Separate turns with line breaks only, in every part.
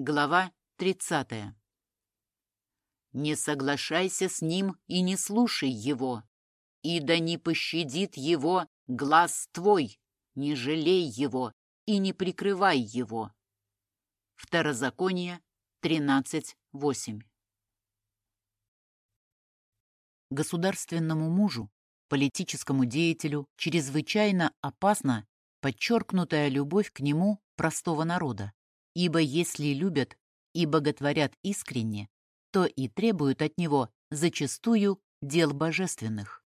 Глава 30. «Не соглашайся с ним и не слушай его, и да не пощадит его глаз твой, не жалей его и не прикрывай его». Второзаконие 13.8. Государственному мужу, политическому деятелю, чрезвычайно опасна подчеркнутая любовь к нему простого народа. Ибо если любят и боготворят искренне, то и требуют от него зачастую дел божественных.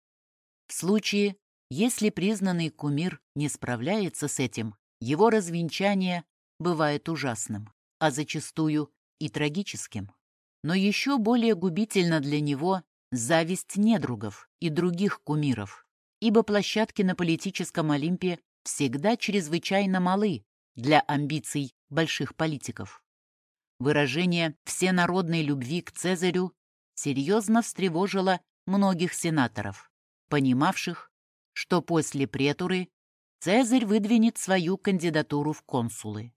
В случае, если признанный кумир не справляется с этим, его развенчание бывает ужасным, а зачастую и трагическим. Но еще более губительно для него зависть недругов и других кумиров, ибо площадки на политическом Олимпе всегда чрезвычайно малы для амбиций больших политиков. Выражение всенародной любви к Цезарю серьезно встревожило многих сенаторов, понимавших, что после претуры Цезарь выдвинет свою кандидатуру в консулы.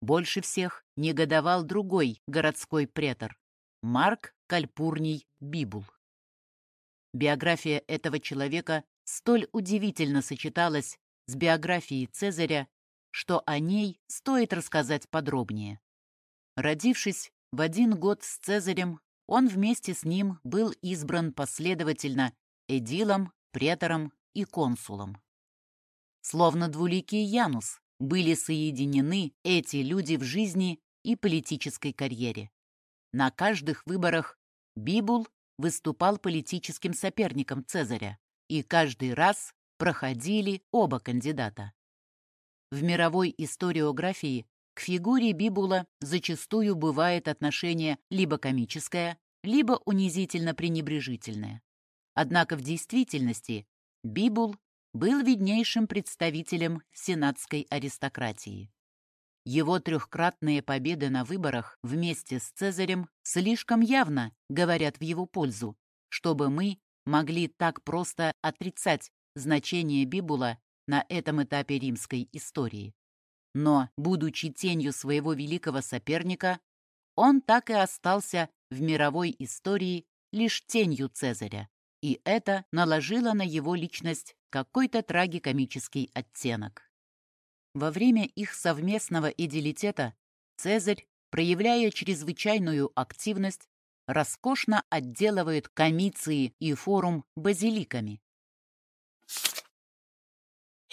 Больше всех негодовал другой городской претор – Марк Кальпурний Бибул. Биография этого человека столь удивительно сочеталась с биографией Цезаря, что о ней стоит рассказать подробнее. Родившись в один год с Цезарем, он вместе с ним был избран последовательно эдилом, претором и консулом. Словно двуликий Янус были соединены эти люди в жизни и политической карьере. На каждых выборах Бибул выступал политическим соперником Цезаря, и каждый раз проходили оба кандидата. В мировой историографии к фигуре Бибула зачастую бывает отношение либо комическое, либо унизительно-пренебрежительное. Однако в действительности Бибул был виднейшим представителем сенатской аристократии. Его трехкратные победы на выборах вместе с Цезарем слишком явно говорят в его пользу, чтобы мы могли так просто отрицать значение Бибула на этом этапе римской истории. Но, будучи тенью своего великого соперника, он так и остался в мировой истории лишь тенью Цезаря, и это наложило на его личность какой-то трагикомический оттенок. Во время их совместного идилитета Цезарь, проявляя чрезвычайную активность, роскошно отделывает комиции и форум базиликами,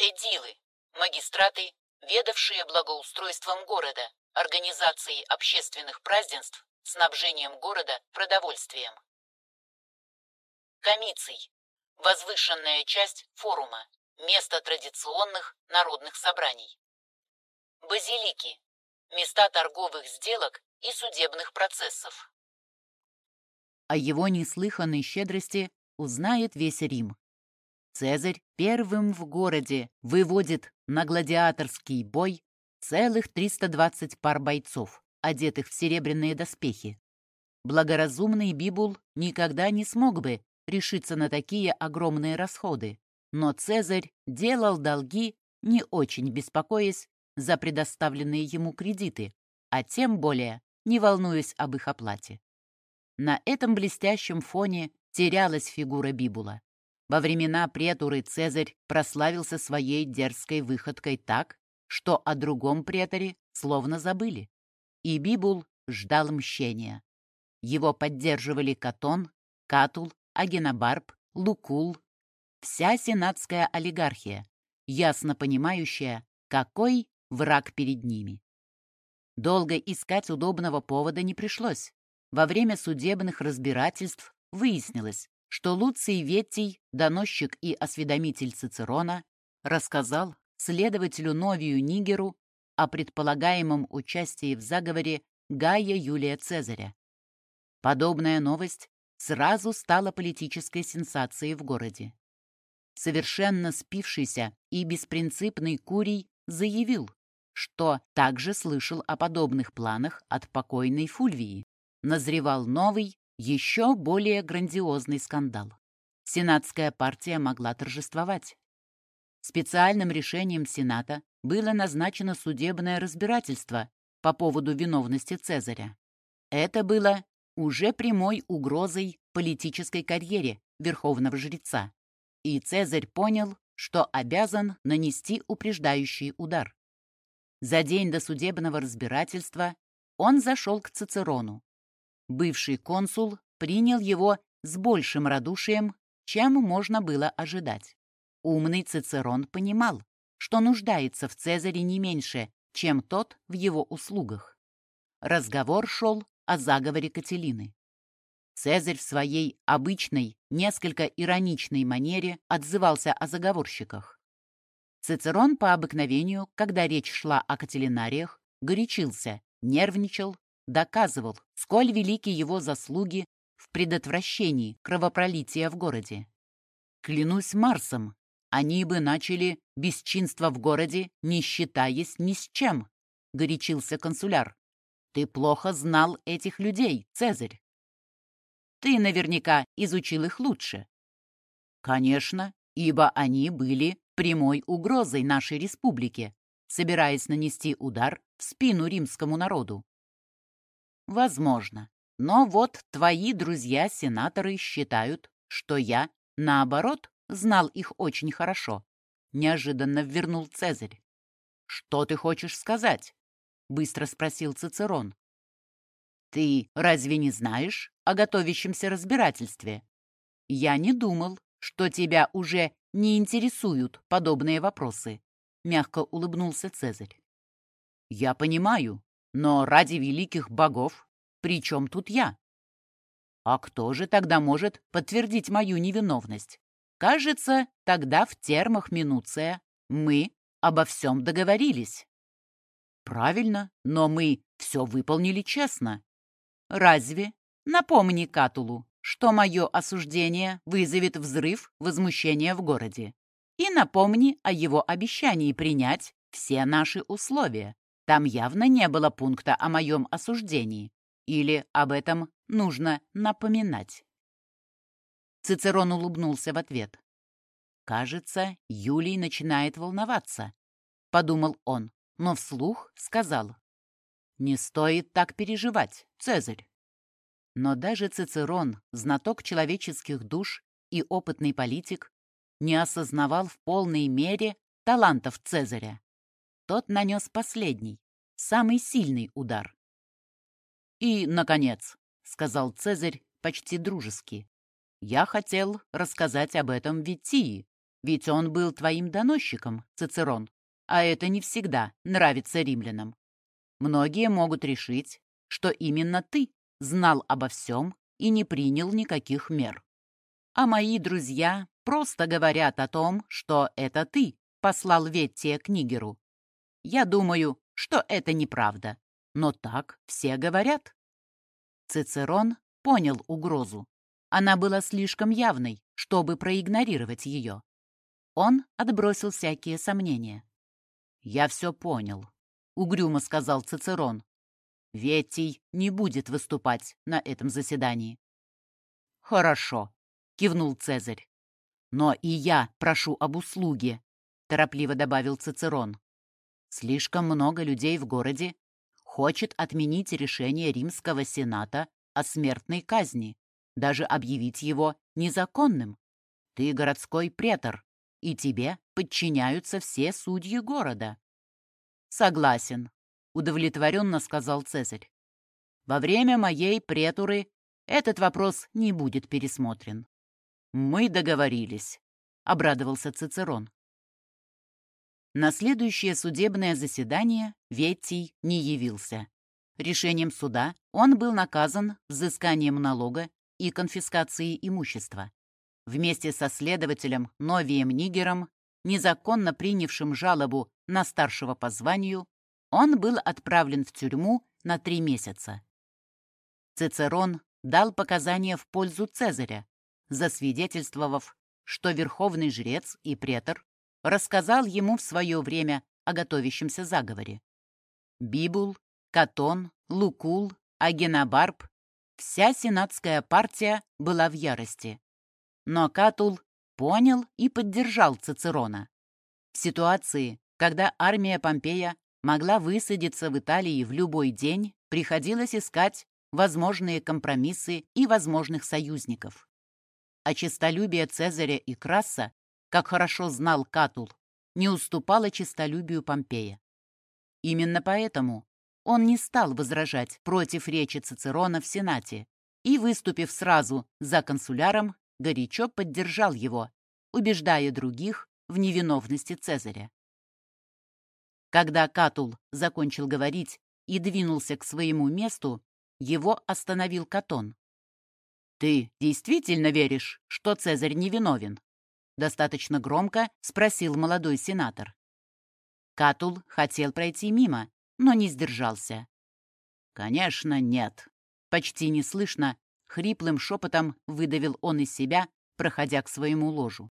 Эдилы – магистраты, ведавшие благоустройством города, организацией общественных празднеств, снабжением города продовольствием. Комиций – возвышенная часть форума, место традиционных народных собраний. Базилики – места торговых сделок и судебных процессов.
О его неслыханной щедрости узнает весь Рим. Цезарь первым в городе выводит на гладиаторский бой целых 320 пар бойцов, одетых в серебряные доспехи. Благоразумный Бибул никогда не смог бы решиться на такие огромные расходы, но Цезарь делал долги, не очень беспокоясь за предоставленные ему кредиты, а тем более не волнуясь об их оплате. На этом блестящем фоне терялась фигура Бибула. Во времена претуры Цезарь прославился своей дерзкой выходкой так, что о другом преторе словно забыли. И Бибул ждал мщения. Его поддерживали Катон, Катул, Агенобарб, Лукул, вся сенатская олигархия, ясно понимающая, какой враг перед ними. Долго искать удобного повода не пришлось. Во время судебных разбирательств выяснилось, что Луций Ветий, доносчик и осведомитель Цицерона, рассказал следователю Новию Нигеру о предполагаемом участии в заговоре Гая Юлия Цезаря. Подобная новость сразу стала политической сенсацией в городе. Совершенно спившийся и беспринципный Курий заявил, что также слышал о подобных планах от покойной Фульвии. Назревал новый, еще более грандиозный скандал. Сенатская партия могла торжествовать. Специальным решением Сената было назначено судебное разбирательство по поводу виновности Цезаря. Это было уже прямой угрозой политической карьере верховного жреца. И Цезарь понял, что обязан нанести упреждающий удар. За день до судебного разбирательства он зашел к Цицерону. Бывший консул принял его с большим радушием, чем можно было ожидать. Умный Цицерон понимал, что нуждается в Цезаре не меньше, чем тот в его услугах. Разговор шел о заговоре Кателины. Цезарь в своей обычной, несколько ироничной манере отзывался о заговорщиках. Цицерон по обыкновению, когда речь шла о Кателинариях, горячился, нервничал, доказывал, сколь велики его заслуги в предотвращении кровопролития в городе. Клянусь Марсом, они бы начали бесчинство в городе, не считаясь ни с чем, — горячился консуляр. Ты плохо знал этих людей, Цезарь. Ты наверняка изучил их лучше. Конечно, ибо они были прямой угрозой нашей республике, собираясь нанести удар в спину римскому народу. Возможно. Но вот твои друзья-сенаторы считают, что я, наоборот, знал их очень хорошо. Неожиданно вернул Цезарь. «Что ты хочешь сказать?» — быстро спросил Цицерон. «Ты разве не знаешь о готовящемся разбирательстве? Я не думал, что тебя уже не интересуют подобные вопросы», — мягко улыбнулся Цезарь. «Я понимаю, но ради великих богов, при чем тут я? А кто же тогда может подтвердить мою невиновность? Кажется, тогда в термах Минуция мы обо всем договорились. Правильно, но мы все выполнили честно. Разве? Напомни Катулу, что мое осуждение вызовет взрыв возмущения в городе. И напомни о его обещании принять все наши условия. Там явно не было пункта о моем осуждении. Или об этом нужно напоминать. Цицерон улыбнулся в ответ. «Кажется, Юлий начинает волноваться», — подумал он, но вслух сказал. «Не стоит так переживать, Цезарь». Но даже Цицерон, знаток человеческих душ и опытный политик, не осознавал в полной мере талантов Цезаря. Тот нанес последний, самый сильный удар. «И, наконец», — сказал Цезарь почти дружески, я хотел рассказать об этом Витии, ведь он был твоим доносчиком, Цицерон, а это не всегда нравится римлянам. Многие могут решить, что именно ты знал обо всем и не принял никаких мер. А мои друзья просто говорят о том, что это ты послал Веттия к Нигеру. Я думаю, что это неправда, но так все говорят. Цицерон понял угрозу она была слишком явной, чтобы проигнорировать ее. Он отбросил всякие сомнения. «Я все понял», — угрюмо сказал Цицерон. «Ветий не будет выступать на этом заседании». «Хорошо», — кивнул Цезарь. «Но и я прошу об услуге», — торопливо добавил Цицерон. «Слишком много людей в городе хочет отменить решение Римского Сената о смертной казни даже объявить его незаконным. Ты городской претор, и тебе подчиняются все судьи города. Согласен, удовлетворенно сказал Цезарь. Во время моей претуры этот вопрос не будет пересмотрен. Мы договорились, обрадовался Цицерон. На следующее судебное заседание Веттий не явился. Решением суда он был наказан взысканием налога и конфискации имущества. Вместе со следователем Новием Нигером, незаконно принявшим жалобу на старшего по званию, он был отправлен в тюрьму на три месяца. Цицерон дал показания в пользу Цезаря, засвидетельствовав, что верховный жрец и претор рассказал ему в свое время о готовящемся заговоре. Бибул, Катон, Лукул, Агенобарб Вся сенатская партия была в ярости. Но Катул понял и поддержал Цицерона. В ситуации, когда армия Помпея могла высадиться в Италии в любой день, приходилось искать возможные компромиссы и возможных союзников. А честолюбие Цезаря и Краса, как хорошо знал Катул, не уступало честолюбию Помпея. Именно поэтому он не стал возражать против речи Цицерона в Сенате и, выступив сразу за консуляром, горячо поддержал его, убеждая других в невиновности Цезаря. Когда Катул закончил говорить и двинулся к своему месту, его остановил Катон. «Ты действительно веришь, что Цезарь невиновен?» Достаточно громко спросил молодой сенатор. Катул хотел пройти мимо, но не сдержался. «Конечно, нет». Почти неслышно, хриплым шепотом выдавил он из себя, проходя к своему ложу.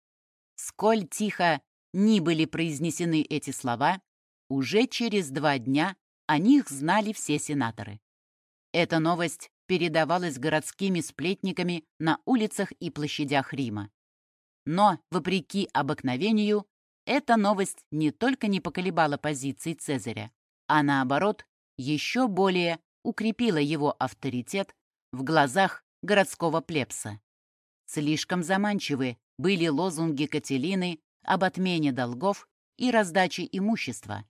Сколь тихо ни были произнесены эти слова, уже через два дня о них знали все сенаторы. Эта новость передавалась городскими сплетниками на улицах и площадях Рима. Но, вопреки обыкновению, эта новость не только не поколебала позиции Цезаря, а наоборот, еще более укрепила его авторитет в глазах городского плебса. Слишком заманчивы были лозунги Кателины об отмене долгов и раздаче имущества.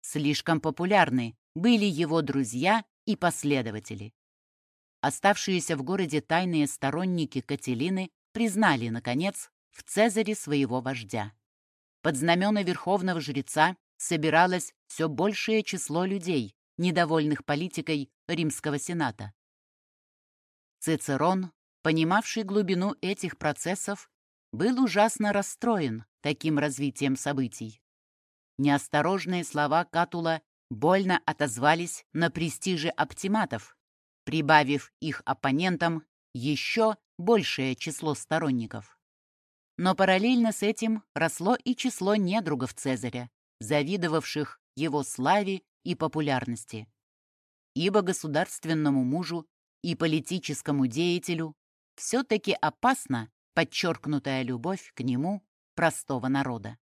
Слишком популярны были его друзья и последователи. Оставшиеся в городе тайные сторонники Кателины признали, наконец, в Цезаре своего вождя. Под знамена верховного жреца собиралось все большее число людей, недовольных политикой Римского Сената. Цицерон, понимавший глубину этих процессов, был ужасно расстроен таким развитием событий. Неосторожные слова Катула больно отозвались на престиже оптиматов, прибавив их оппонентам еще большее число сторонников. Но параллельно с этим росло и число недругов Цезаря, завидовавших его славе и популярности. Ибо государственному мужу и политическому деятелю все-таки опасна подчеркнутая любовь к нему простого народа.